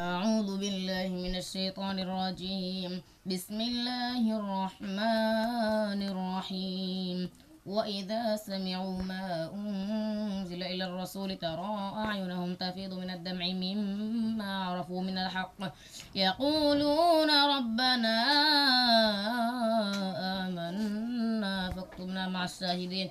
أعوذ بالله من الشيطان الرجيم. بسم الله الرحمن الرحيم. وإذا سمعوا ما أنزل إلى الرسول ترى أعينهم تفيض من الدمع مما عرفوا من الحق. يقولون ربنا آمنا فاكتبنا مع الشاهدين.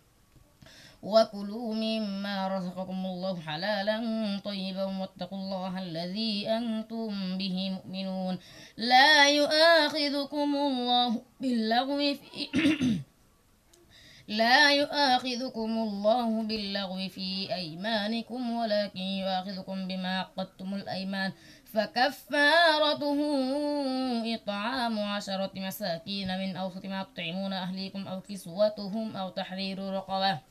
وكلوا مما رزقكم الله حلالا طيبا واتقوا الله الذي أنتم به مؤمنون. لا يؤاخذكم الله باللغو في لا يؤاخذكم الله باللغو في أيمانكم ولكن يؤاخذكم بما عقدتم الأيمان. فكفارته إطعام عشرة مساكين من أوسط ما تطعمون أهليكم أو كسوتهم أو تحرير رقبة.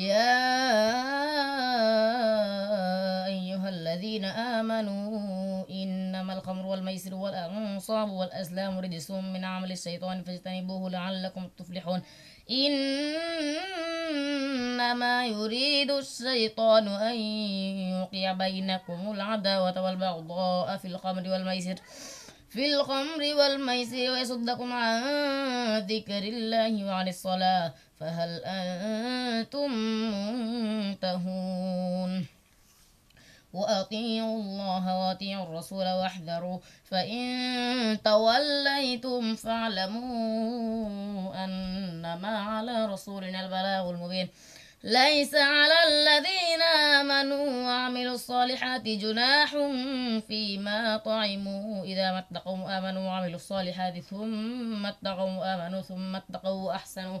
يا أيها الذين آمنوا إنما الخمر والميسر والأنصاب والأزلام رجس من عمل الشيطان فاجتنبوه لعلكم تفلحون. إنما يريد الشيطان أن يوقع بينكم العداوة والبغضاء في الخمر والميسر في الخمر والميسر ويصدكم عن ذكر الله وعن الصلاة. فهل أنتم منتهون؟ وأطيعوا الله وأطيعوا الرسول واحذروا فإن توليتم فاعلموا أنما على رسولنا البلاغ المبين. ليس على الذين آمنوا وعملوا الصالحات جناح فيما طعموا. إذا ما اتقوا وآمنوا وعملوا الصالحات ثم اتقوا وآمنوا ثم اتقوا وأحسنوا.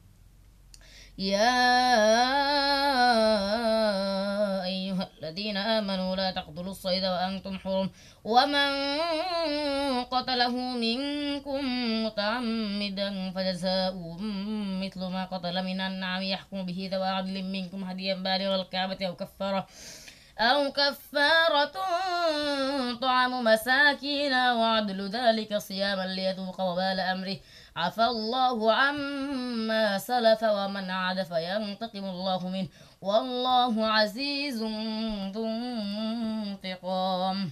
يا أيها الذين آمنوا لا تقتلوا الصيد وأنتم حرم ومن قتله منكم متعمدا فجزاء مثل ما قتل من النعم يحكم به ذوى عدل منكم هديا بالغ الكعبة أو كفارة أو كفارة طعام مساكين وعدل ذلك صياما ليذوق وبال أمره. عفى الله عما سلف ومن عاد فينتقم الله منه. والله عزيز ذو انتقام.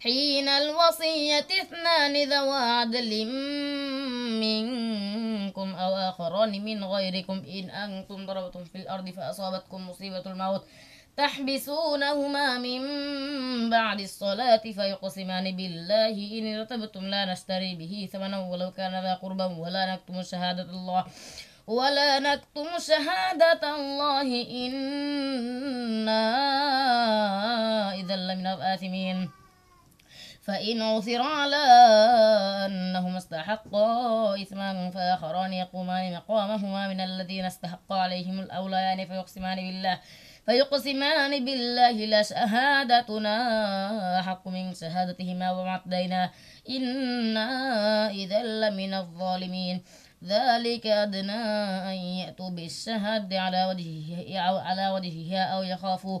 حين الوصية اثنان ذوى عدل منكم أو آخران من غيركم. إن أنتم ضربتم في الأرض فأصابتكم مصيبة الموت. تحبسونهما من بعد الصلاة فيقسمان بالله. إن ارتبتم لا نشتري به ثمنا ولو كان ذا قربا ولا نكتم شهادة الله. ولا نكتم شهادة الله. إنا إذا لمن الآثمين. فإن عثر على أنهما استحقا إثما فآخران يقومان مقامهما من الذين استحق عليهم الأوليان فيقسمان بالله فيقسمان بالله لا شهادتنا أحق من شهادتهما وما اعتدينا إنا إذا لمن الظالمين. ذلك أدنى أن يأتوا بالشهادة على وجهها على وجهها أو يخافوا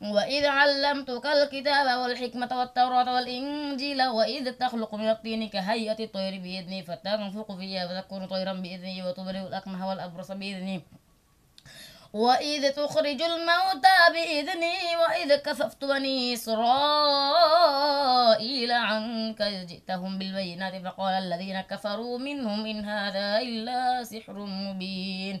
وإذ علمتك الكتاب والحكمة والتوراة والإنجيل وإذ تخلق من الطين كهيئة الطير بإذني فتنفق فيها فتكون طيرا بإذني وتبرئ الأكمه والأبرص بإذني وإذ تخرج الموتى بإذني وإذ كففت بني إسرائيل عنك إذ جئتهم بالبينات فقال الذين كفروا منهم إن هذا إلا سحر مبين.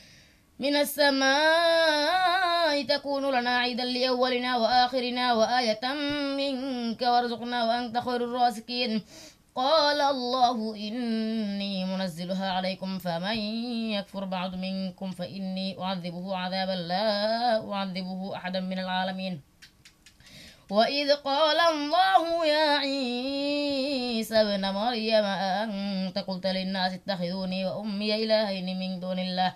من السماء تكون لنا عيدا لأولنا وآخرنا وآية منك وارزقنا وأنت خير الرازقين. قال الله إني منزلها عليكم فمن يكفر بعد منكم فإني أعذبه عذابا لا أعذبه أحدا من العالمين. وإذ قال الله يا عيسى ابن مريم أأنت قلت للناس اتخذوني وأمي إلهين من دون الله؟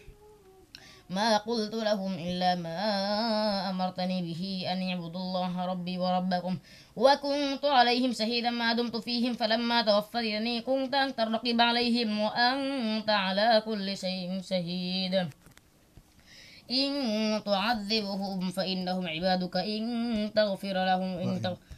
ما قلت لهم إلا ما أمرتني به أن يعبدوا الله ربي وربكم وكنت عليهم شهيدا ما دمت فيهم فلما توفيتني كنت أنت الرقيب عليهم وأنت على كل شيء شهيد. إن تعذبهم فإنهم عبادك إن تغفر لهم إن تغفر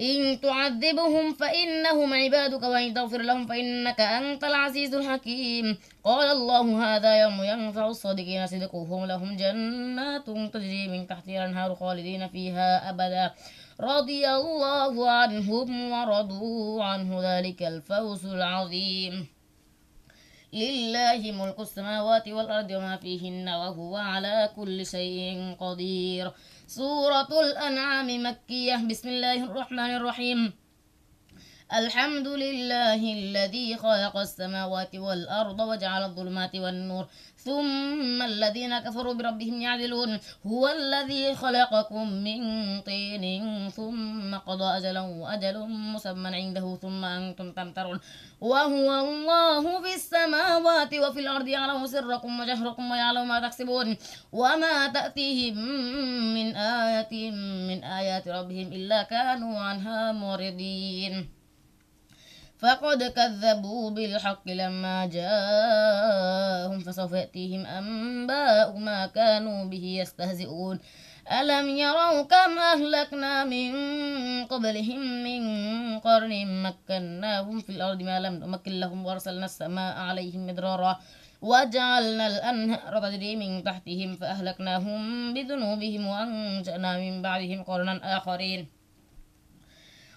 إن تعذبهم فإنهم عبادك وإن تغفر لهم فإنك أنت العزيز الحكيم. قال الله هذا يوم ينفع الصادقين صدقهم لهم جنات تجري من تحتها الأنهار خالدين فيها أبدا. رضي الله عنهم ورضوا عنه ذلك الفوز العظيم. لله ملك السماوات والأرض وما فيهن وهو على كل شيء قدير. سورة الأنعام مكية. بسم الله الرحمن الرحيم. الحمد لله الذي خلق السماوات والأرض وجعل الظلمات والنور. ثم الذين كفروا بربهم يعدلون. هو الذي خلقكم من طين. ثم قضى أجلا وأجل مسمى عنده ثم أنتم تمترون. وهو الله في السماوات وفي الأرض يعلم سركم وجهركم ويعلم ما تكسبون. وما تأتيهم من آية من آيات ربهم إلا كانوا عنها معرضين. فقد كذبوا بالحق لما جاءهم فسوف يأتيهم أنباء ما كانوا به يستهزئون ألم يروا كم أهلكنا من قبلهم من قرن مكناهم في الأرض ما لم نمكن لهم وأرسلنا السماء عليهم مدرارا وجعلنا الأنهار تجري من تحتهم فأهلكناهم بذنوبهم وأنشأنا من بعدهم قرنا آخرين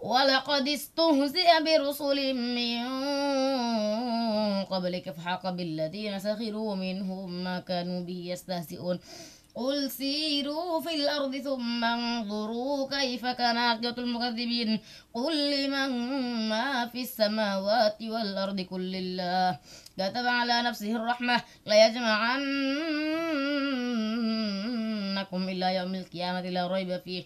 ولقد استهزئ برسل من قبلك فحق بالذين سخروا منهم ما كانوا به يستهزئون. قل سيروا في الأرض ثم انظروا كيف كان عاقبة المكذبين. قل لمن ما في السماوات والأرض؟ كل الله كتب على نفسه الرحمة. ليجمعنكم إلى يوم القيامة. لا ريب فيه.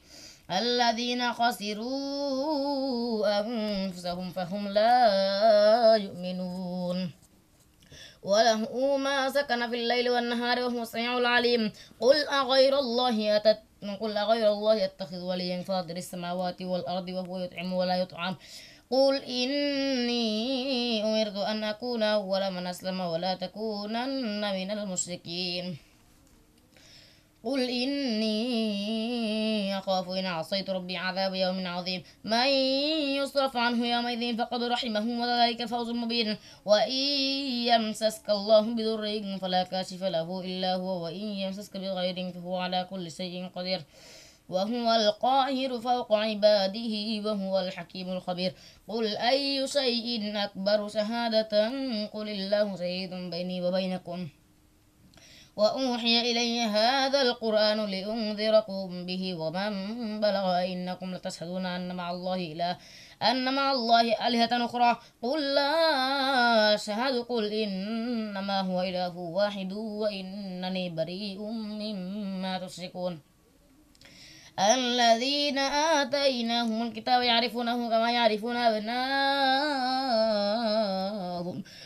الذين خسروا أنفسهم فهم لا يؤمنون. وله ما سكن في الليل والنهار وهو السميع العليم. قل أغير الله أتت قل أغير الله يتخذ وليا فاطر السماوات والأرض وهو يطعم ولا يطعم. قل إني أمرت أن أكون أول من أسلم ولا تكونن من المشركين. قل إني أخاف إن عصيت ربي عذاب يوم عظيم. من يصرف عنه يومئذ فقد رحمه وذلك الفوز المبين. وإن يمسسك الله بضر فلا كاشف له إلا هو وإن يمسسك بغير فهو على كل شيء قدير. وهو القاهر فوق عباده وهو الحكيم الخبير. قل أي شيء أكبر شهادة؟ قل الله شهيد بيني وبينكم. وأوحي إلي هذا القرآن لأنذركم به ومن بلغ إنكم لتشهدون أن مع الله إله أن مع الله آلهة أخرى. قل لا أشهد قل إنما هو إله واحد وإنني بريء مما تشركون. الذين آتيناهم الكتاب يعرفونه كما يعرفون أبناءهم.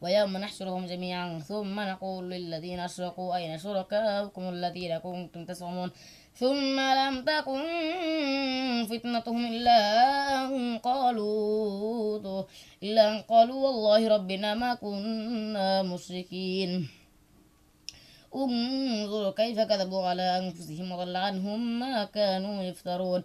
ويوم نحشرهم جميعا ثم نقول للذين أشركوا أين شركاؤكم الذين كنتم تزعمون؟ ثم لم تكن فتنتهم إلا أن قالوا إلا أن قالوا والله ربنا ما كنا مشركين. انظر كيف كذبوا على أنفسهم وضل عنهم ما كانوا يفترون.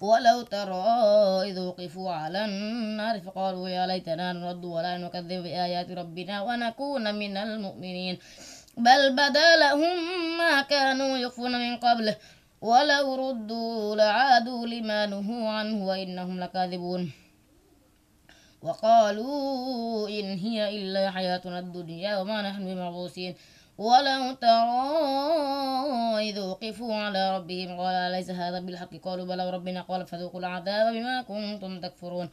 ولو ترى إذ وقفوا على النار فقالوا يا ليتنا نرد ولا نكذب بآيات ربنا ونكون من المؤمنين. بل بدا لهم ما كانوا يخفون من قبل. ولو ردوا لعادوا لما نهوا عنه وإنهم لكاذبون. وقالوا إن هي إلا حياتنا الدنيا وما نحن بمبعوثين ولو ترى إذ وقفوا على ربهم قال ليس هذا بالحق؟ قالوا بلى ربنا قال فذوقوا العذاب بما كنتم تكفرون.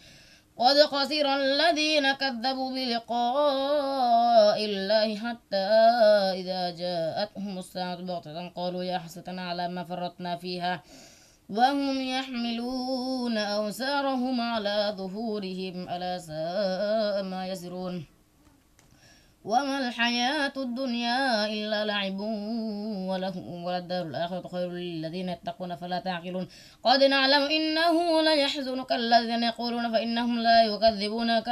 قد خسر الذين كذبوا بلقاء الله حتى إذا جاءتهم الساعة بغتة. قالوا يا حسرتنا على ما فرطنا فيها. وهم يحملون أوسارهم على ظهورهم. ألا ساء ما يزرون. وما الحياة الدنيا إلا لعب ولهم وللدار الآخرة خير للذين يتقون فلا تعقلون. قد نعلم إنه ليحزنك الذين يقولون فإنهم لا يكذبونك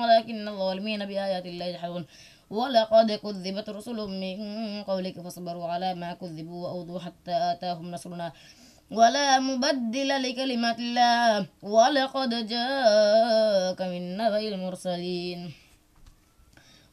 ولكن الظالمين بآيات الله يجحدون. ولقد كذبت رسل من قبلك فصبروا على ما كذبوا وأوذوا حتى آتاهم نصرنا. ولا مبدل لكلمات الله. ولقد جاءك من نبأ المرسلين.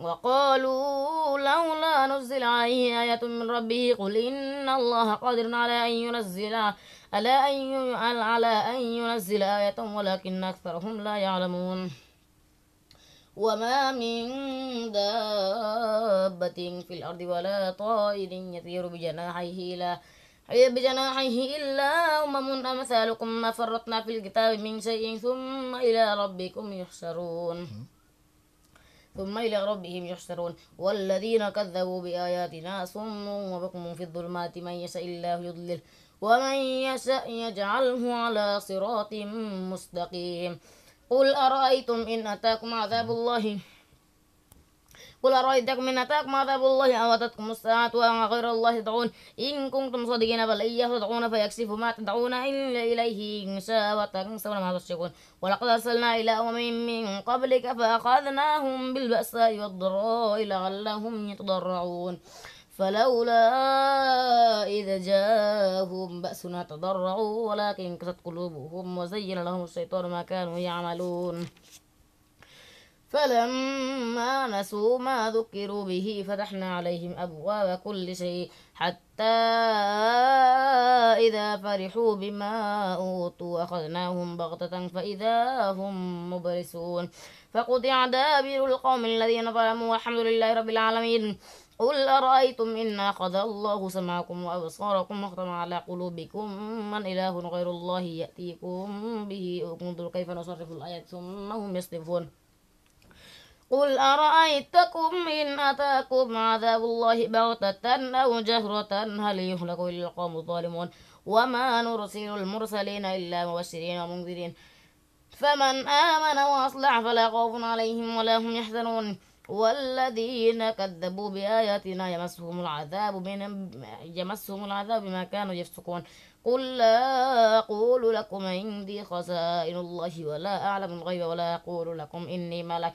وقالوا لولا نزل عليه آية من ربه قل إن الله قادر على أن ينزل على أن على أن ينزل آية ولكن أكثرهم لا يعلمون. وما من دابة في الأرض ولا طائر يطير بجناحيه إلا بجناحيه إلا أمم أمثالكم ما فرطنا في الكتاب من شيء ثم إلى ربكم يحشرون. ثم إلى ربهم يحشرون والذين كذبوا بآياتنا صم وبكم في الظلمات من يشاء الله يضلل ومن يشاء يجعله على صراط مستقيم قل أرأيتم إن أتاكم عذاب الله قل أرأيتكم إن أتاكم عذاب الله أو أتتكم الساعة غير الله تدعون إن كنتم صادقين بل إياه تدعون فيكشف ما تدعون إلا إليه إن شاء وتنسون ما تشركون. ولقد أرسلنا إلى أمم من قبلك فأخذناهم بالبأساء والضراء لعلهم يتضرعون. فلولا إذا جاءهم بأسنا تضرعوا ولكن كست قلوبهم وزين لهم الشيطان ما كانوا يعملون. فلما نسوا ما ذكروا به فتحنا عليهم أبواب كل شيء حتى إذا فرحوا بما أوتوا أخذناهم بغتة فإذا هم مبرسون. فقطع دابر القوم الذين ظلموا والحمد لله رب العالمين. قل أرأيتم إن أخذ الله سمعكم وأبصاركم وختم على قلوبكم من إله غير الله يأتيكم به انظر كيف نصرف الآيات ثم هم يصدفون قل أرأيتكم إن أتاكم عذاب الله بغتة أو جهرة؟ هل يهلك إلا القوم الظالمون؟ وما نرسل المرسلين إلا مبشرين ومنذرين. فمن آمن وأصلح فلا خوف عليهم ولا هم يحزنون. والذين كذبوا بآياتنا يمسهم العذاب يمسهم العذاب بما كانوا يفسقون. قل لا أقول لكم عندي خزائن الله ولا أعلم الغيب ولا أقول لكم إني ملك.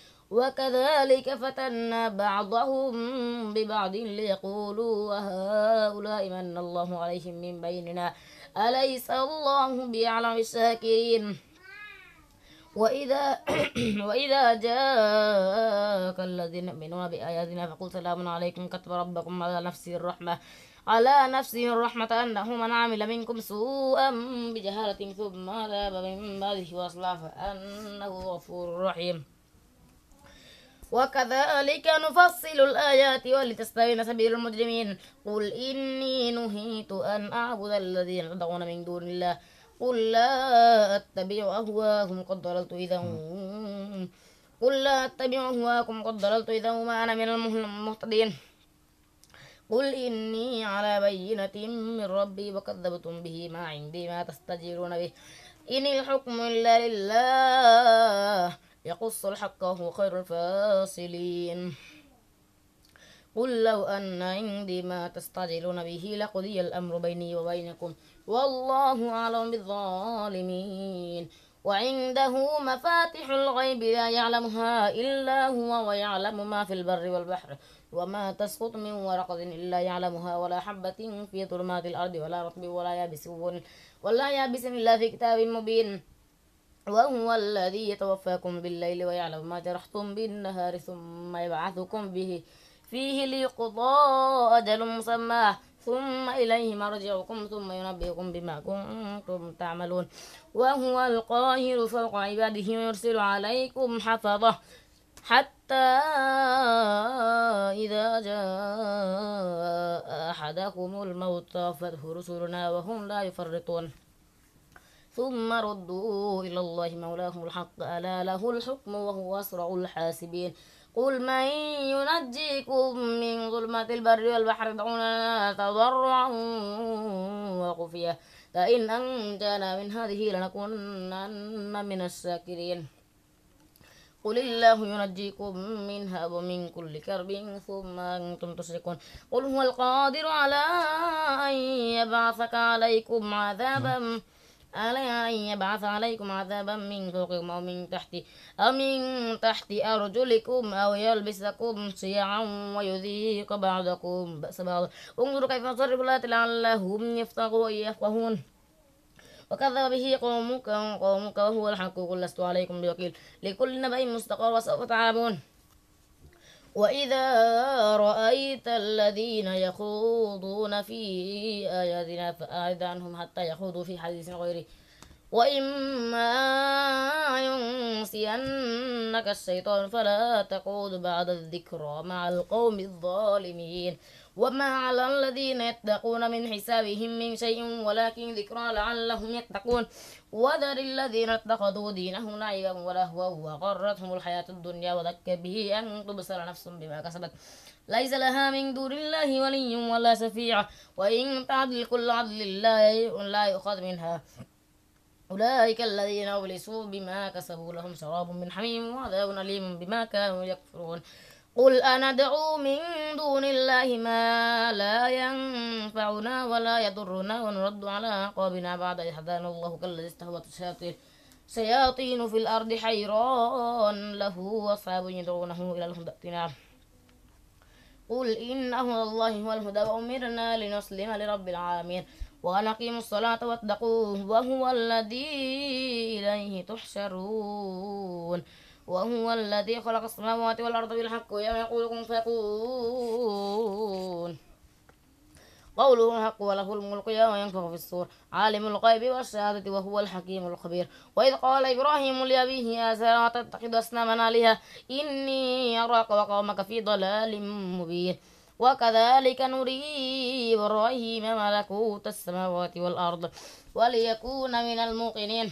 وكذلك فتنا بعضهم ببعض ليقولوا وهؤلاء من الله عليهم من بيننا. أليس الله بأعلم الشاكرين وإذا وإذا جاءك الذين يؤمنون بآياتنا فقل سلام عليكم. كتب ربكم على نفسه الرحمة. على نفسه الرحمة أنه من عمل منكم سوءا بجهالة ثم تاب من بعده وأصلح فأنه غفور رحيم. وكذلك نفصل الآيات ولتستبين سبيل المجرمين. قل إني نهيت أن أعبد الذين تدعون من دون الله. قل لا أتبع أهواهم قد ضللت إذا قل لا أتبع أهواكم قد ضللت إذا وما أنا من المهتدين. قل إني على بينة من ربي وكذبتم به ما عندي ما تستجيرون به. إن الحكم إلا لله. يقص الحق وهو خير الفاصلين. قل لو أن عندي ما تستعجلون به لقضي الأمر بيني وبينكم. والله أعلم بالظالمين. وعنده مفاتح الغيب لا يعلمها إلا هو ويعلم ما في البر والبحر وما تسقط من ورقة إلا يعلمها. ولا حبة في ظلمات الأرض ولا رطب ولا يابس ولا يابس إلا في كتاب مبين. وهو الذي يتوفاكم بالليل ويعلم ما جرحتم بالنهار ثم يبعثكم به فيه ليقضى أجل مسمى. ثم إليه مرجعكم ثم ينبئكم بما كنتم تعملون. وهو القاهر فوق عباده ويرسل عليكم حفظه حتى إذا جاء أحدكم الموت توفته رسلنا وهم لا يفرطون. ثم ردوا إلى الله مولاهم الحق. ألا له الحكم وهو أسرع الحاسبين. قل من ينجيكم من ظلمات البر والبحر دعونا تضرعا وخفية. فإن أنجانا من هذه لنكونن من الشاكرين. قل الله ينجيكم منها ومن كل كرب ثم أنتم تشركون. قل هو القادر على أن يبعثك عليكم عذابا. ألا أن يبعث عليكم عذابا من فوقكم أو من تحت أو من تحت أرجلكم أو يلبسكم شيعا ويذيق بعضكم بأس بعض. انظروا كيف نصرف الآيات لعلهم يفقهون. وكذب به قومك قومك وهو الحق قل لست عليكم بوكيل. لكل نبأ مستقر وسوف تعلمون. وإذا رأيت الذين يخوضون في آياتنا فأعرض عنهم حتى يخوضوا في حديث غيره. وإما ينسينك الشيطان فلا تقود بعد الذكرى مع القوم الظالمين. وما على الذين يتقون من حسابهم من شيء ولكن ذكرى لعلهم يتقون وذر الذين اتخذوا دينهم لعبا ولهوا وغرتهم الحياة الدنيا وذكر به أن تبصر نفس بما كسبت ليس لها من دون الله ولي ولا شفيع وإن تعدل كل عدل لا يؤخذ منها أولئك الذين أبلسوا بما كسبوا لهم شراب من حميم وعذاب أليم بما كانوا يكفرون قل أندعو من دون الله ما لا ينفعنا ولا يضرنا ونرد على أعقابنا بعد إذ هدانا الله كالذي استهوت الشياطين شياطين في الأرض حيران له وأصحاب يدعونه إلى الهدى قل إن هدى الله هو الهدى وأمرنا لنسلم لرب العالمين وأن أقيموا الصلاة واتقوه وهو الذي إليه تحشرون وهو الذي خلق السماوات والأرض بالحق ويقول كن فيكون. قوله الحق وله الملك يوم ينفخ في الصور. عالم الغيب والشهادة وهو الحكيم الخبير. وإذ قال إبراهيم لأبيه آزر تتخذ أصناما آلهة. إني أراك وقومك في ضلال مبين. وكذلك نري إبراهيم ملكوت السماوات والأرض. وليكون من الموقنين.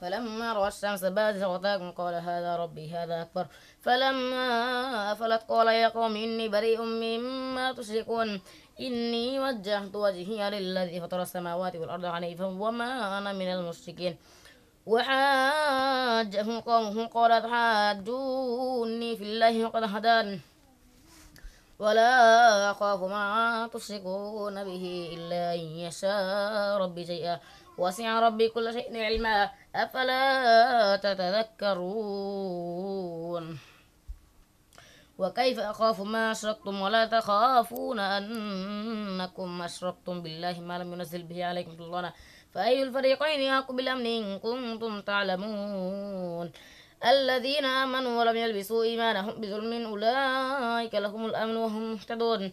فلما رأى الشمس بازغة قال هذا ربي هذا أكبر. فلما أفلت قال يا قوم إني بريء مما تشركون. إني وجهت وجهي للذي فطر السماوات والأرض حنيفا وما أنا من المشركين. وحاجه قومه قال تحاجوني في الله وقد هدان ولا أخاف ما تشركون به إلا أن يشاء ربي شيئا. وسع ربي كل شيء علما. أفلا تتذكرون؟ وكيف أخاف ما أشركتم ولا تخافون أنكم أشركتم بالله ما لم ينزل به عليكم سلطانا. فأي الفريقين أحق بالأمن إن كنتم تعلمون؟ الذين آمنوا ولم يلبسوا إيمانهم بظلم أولئك لهم الأمن وهم مهتدون.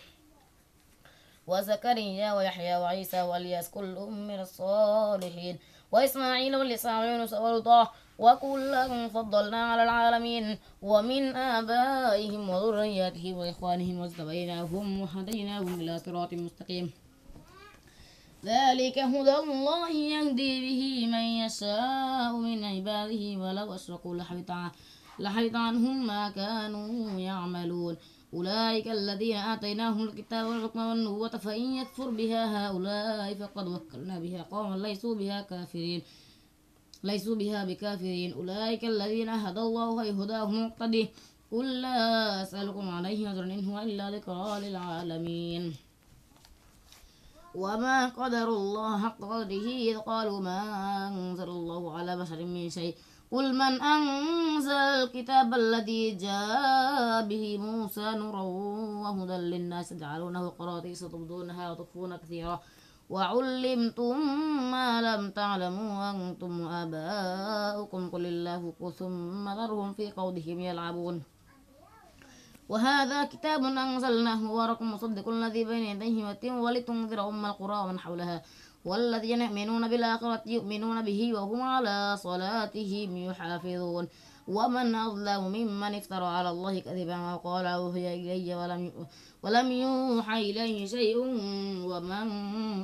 وزكريا ويحيى وعيسى والياس كل من الصالحين. وإسماعيل واليسع ويونس ولوطا وكلا فضلنا على العالمين. ومن آبائهم وذرياتهم وإخوانهم واجتبيناهم وهديناهم إلى صراط مستقيم. ذلك هدى الله يهدي به من يشاء من عباده ولو أشركوا لحبط عنهم ما كانوا يعملون. أولئك الذين آتيناهم الكتاب والحكم والنبوة فإن يكفر بها هؤلاء فقد وكلنا بها قوما ليسوا بها كافرين. ليسوا بها بكافرين. أولئك الذين هدى الله فيهداه مقتدي. قل لا أسألكم عليه أجرا إن هو إلا ذكرى للعالمين. وما قدر الله حق قدره إذ قالوا ما أنزل الله على بشر من شيء. قل من أنزل الكتاب الذي جاء به موسى نورا وهدى للناس جعلونه قراطيس تبدونها وتخفون كثيرا وعلمتم ما لم تعلموا أنتم وآباؤكم قل الله ثم ذرهم في قودهم يلعبون وهذا كتاب أنزلناه مبارك مصدق الذي بين يديه والتين ولتنذر أم القرى ومن حولها والذين يؤمنون بالآخرة يؤمنون به وهم على صلاتهم يحافظون. ومن أظلم ممن افترى على الله كذبا وقال أوحي إلي ولم ولم يوحى إليه شيء. ومن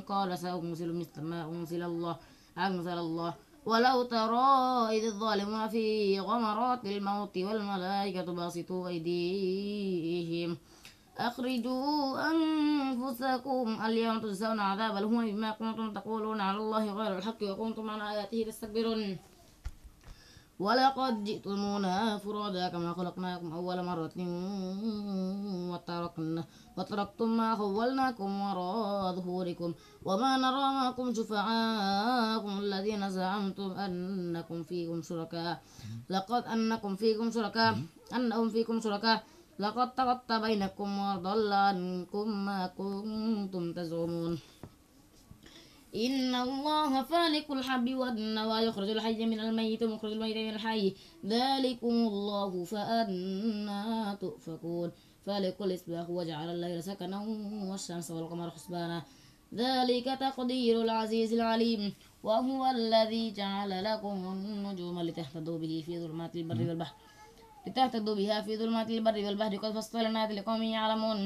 قال سأنزل مثل ما أنزل الله أنزل الله. ولو ترى إذ الظالمون في غمرات الموت والملائكة باسطوا أيديهم. أخرجوا أنفسكم اليوم تجزون عذاب الهون بما كنتم تقولون على الله غير الحق وكنتم عن آياته تستكبرون. ولقد جئتمونا فرادا كما خلقناكم أول مرة وتركنا وتركتم ما خولناكم وراء ظهوركم. وما نرى معكم شفعاءكم الذين زعمتم أنكم فيكم شركاء. لقد أنكم فيكم شركاء. أنهم فيكم شركاء. لقد تقطع بينكم وضل عنكم ما كنتم تزعمون. إن الله فالق الحب والنوى يخرج الحي من الميت ومخرج الميت من الحي. ذلكم الله فأنا تؤفكون. فالق الإصباح وجعل الليل سكنا والشمس والقمر حسبانا. ذلك تقدير العزيز العليم. وهو الذي جعل لكم النجوم لتهتدوا به في ظلمات البر والبحر. لتهتدوا بها في ظلمات البر والبحر قد فصلنا لقوم يعلمون.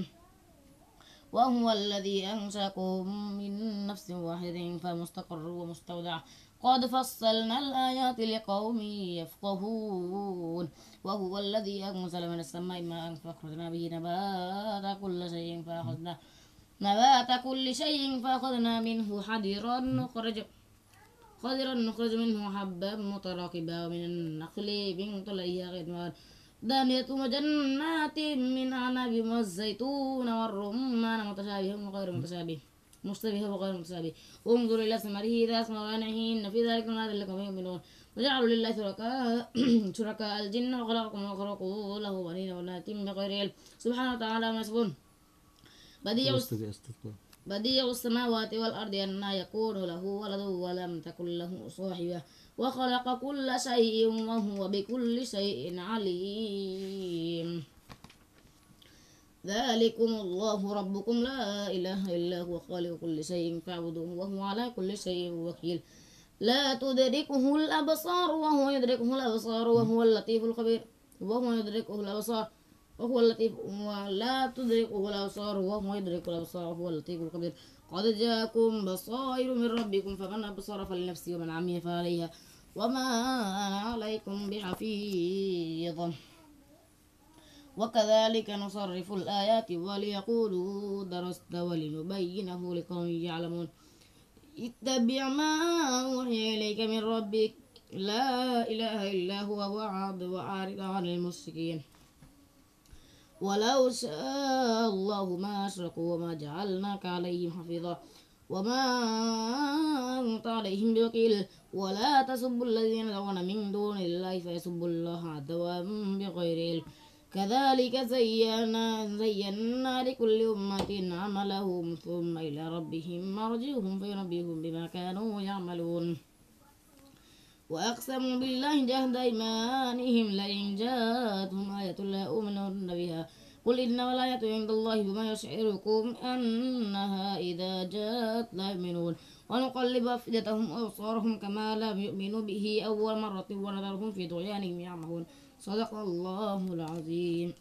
وهو الذي أنشأكم من نفس واحدة فمستقر ومستودع. قد فصلنا الآيات لقوم يفقهون. وهو الذي أنزل من السماء ماء فأخرجنا به نبات كل شيء فأخذنا نبات كل شيء فأخذنا منه حديرا نخرج خضرا نخرج منه حبا متراكبا ومن النخل من طلعها غدوان دانية وجنات من أعناب والزيتون والرمان متشابه وغير متشابه. مشتبه وغير متشابه. انظر إلى ثمره إذا أثمر وأنعه في ذلك نادر لكم يؤمنون. وجعلوا لله شركاء شركاء الجن وخلقكم وخلقوا له بنين وبنات بغير علم. سبحانه وتعالى ما يصفون. بديع بديع السماوات والأرض أن يكون له ولد ولم تكن له صاحبة. وخلق كل شيء وهو بكل شيء عليم. ذلكم الله ربكم لا إله إلا هو خالق كل شيء فاعبدوه وهو على كل شيء وكيل. لا تدركه الأبصار وهو يدركه الأبصار وهو اللطيف الخبير وهو يدركه الأبصار وهو اللطيف ولا تدركه الأبصار وهو يدرك الأبصار وهو اللطيف الخبير. قد جاءكم بصائر من ربكم فمن أبصر فلنفسه ومن عمي فعليها وما عليكم بحفيظ. وكذلك نصرف الآيات وليقولوا درست ولنبينه لقوم يعلمون. اتبع ما أوحي إليك من ربك. لا إله إلا هو وعد وعارض عن المشركين. ولو شاء الله ما أشركوا وما جعلناك عليهم حفيظا وما أنت عليهم بوكيل. ولا تسبوا الذين يدعون من دون الله فيسبوا الله عدوا بغير علم. كذلك زينا زينا لكل أمة عملهم ثم إلى ربهم مرجعهم فينبئهم بما كانوا يعملون. وأقسموا بالله جهد إيمانهم لئن جاءتهم آية لا يؤمنون بها. قل إنما الآية عند الله بما يشعركم أنها إذا جاءت لا يؤمنون. ونقلب أفئدتهم وأبصارهم كما لم يؤمنوا به أول مرة ونذرهم في طغيانهم يعمهون. صدق الله العظيم.